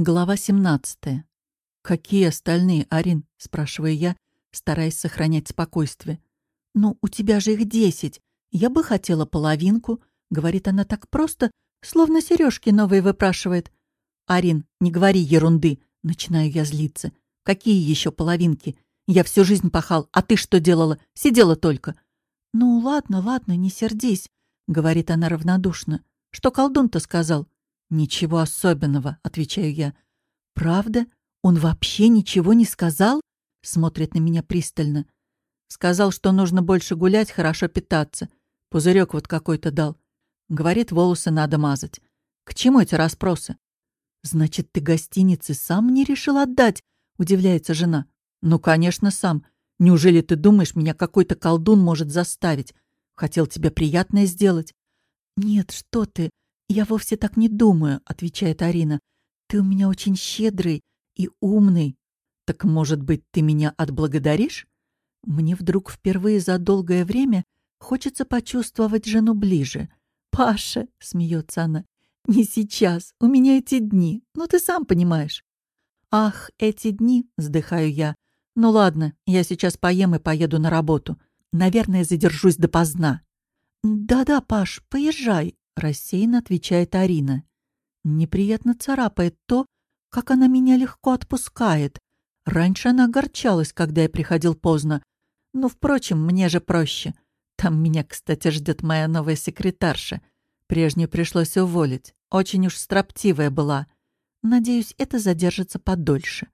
Глава 17. «Какие остальные, Арин?» — спрашиваю я, стараясь сохранять спокойствие. «Ну, у тебя же их десять. Я бы хотела половинку», — говорит она так просто, словно сережки новые выпрашивает. «Арин, не говори ерунды», — начинаю я злиться. «Какие еще половинки? Я всю жизнь пахал, а ты что делала? Сидела только». «Ну, ладно, ладно, не сердись», — говорит она равнодушно. «Что колдун-то сказал?» «Ничего особенного», — отвечаю я. «Правда? Он вообще ничего не сказал?» — смотрит на меня пристально. «Сказал, что нужно больше гулять, хорошо питаться. Пузырек вот какой-то дал. Говорит, волосы надо мазать. К чему эти расспросы?» «Значит, ты гостиницы сам не решил отдать?» — удивляется жена. «Ну, конечно, сам. Неужели ты думаешь, меня какой-то колдун может заставить? Хотел тебе приятное сделать?» «Нет, что ты!» «Я вовсе так не думаю», — отвечает Арина. «Ты у меня очень щедрый и умный. Так, может быть, ты меня отблагодаришь?» Мне вдруг впервые за долгое время хочется почувствовать жену ближе. «Паша», — смеется она, — «не сейчас. У меня эти дни. Ну, ты сам понимаешь». «Ах, эти дни», — вздыхаю я. «Ну ладно, я сейчас поем и поеду на работу. Наверное, задержусь допоздна». «Да-да, Паш, поезжай», Рассеянно отвечает Арина. Неприятно царапает то, как она меня легко отпускает. Раньше она огорчалась, когда я приходил поздно. Но, впрочем, мне же проще. Там меня, кстати, ждет моя новая секретарша. Прежнюю пришлось уволить. Очень уж строптивая была. Надеюсь, это задержится подольше.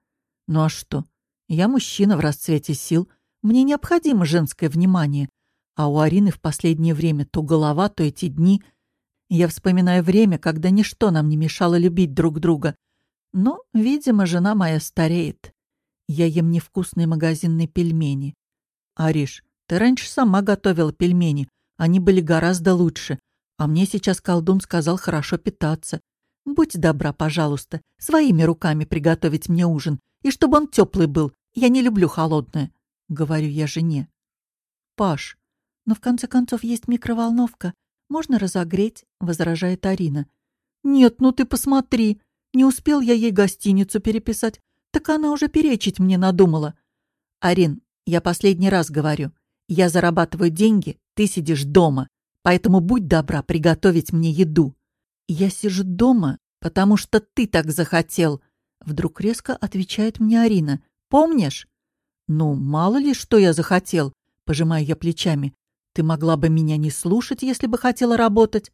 Ну а что? Я мужчина в расцвете сил. Мне необходимо женское внимание. А у Арины в последнее время то голова, то эти дни — я вспоминаю время, когда ничто нам не мешало любить друг друга. Но, видимо, жена моя стареет. Я ем невкусные магазинные пельмени. Ариш, ты раньше сама готовила пельмени. Они были гораздо лучше. А мне сейчас колдун сказал хорошо питаться. Будь добра, пожалуйста, своими руками приготовить мне ужин. И чтобы он теплый был. Я не люблю холодное. Говорю я жене. Паш, но в конце концов есть микроволновка. «Можно разогреть?» — возражает Арина. «Нет, ну ты посмотри. Не успел я ей гостиницу переписать. Так она уже перечить мне надумала». «Арин, я последний раз говорю. Я зарабатываю деньги, ты сидишь дома. Поэтому будь добра приготовить мне еду». «Я сижу дома, потому что ты так захотел», — вдруг резко отвечает мне Арина. «Помнишь?» «Ну, мало ли, что я захотел», — пожимаю я плечами. Ты могла бы меня не слушать, если бы хотела работать.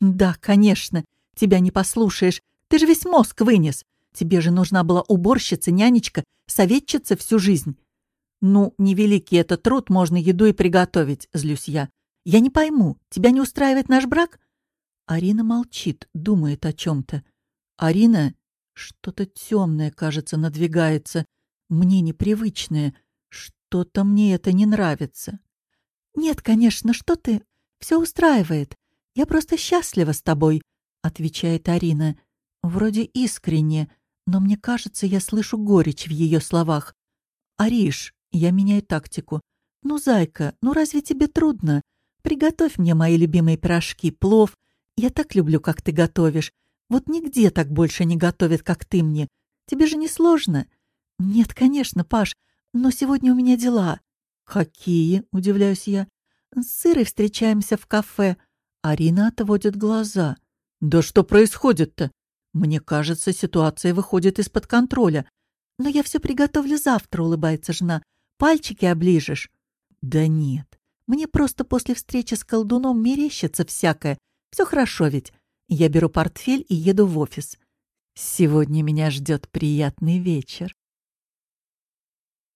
Да, конечно, тебя не послушаешь. Ты же весь мозг вынес. Тебе же нужна была уборщица, нянечка, советчица всю жизнь. Ну, невеликий этот труд, можно еду и приготовить, злюсь я. Я не пойму, тебя не устраивает наш брак? Арина молчит, думает о чем-то. Арина, что-то темное, кажется, надвигается. Мне непривычное. Что-то мне это не нравится. «Нет, конечно, что ты? Все устраивает. Я просто счастлива с тобой», — отвечает Арина. Вроде искренне, но мне кажется, я слышу горечь в ее словах. «Ариш», — я меняю тактику. «Ну, зайка, ну разве тебе трудно? Приготовь мне мои любимые пирожки, плов. Я так люблю, как ты готовишь. Вот нигде так больше не готовят, как ты мне. Тебе же не сложно?» «Нет, конечно, Паш, но сегодня у меня дела. «Какие?» — удивляюсь я. «С Ирой встречаемся в кафе». Арина отводит глаза. «Да что происходит-то? Мне кажется, ситуация выходит из-под контроля. Но я все приготовлю завтра», — улыбается жена. «Пальчики оближешь». «Да нет. Мне просто после встречи с колдуном мерещится всякое. Все хорошо ведь. Я беру портфель и еду в офис. Сегодня меня ждет приятный вечер.